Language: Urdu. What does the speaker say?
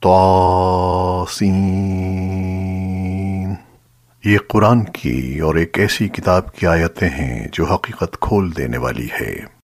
طاسین۔ یہ قرآن کی اور ایک ایسی کتاب کی آیتیں ہیں جو حقیقت کھول دینے والی ہے۔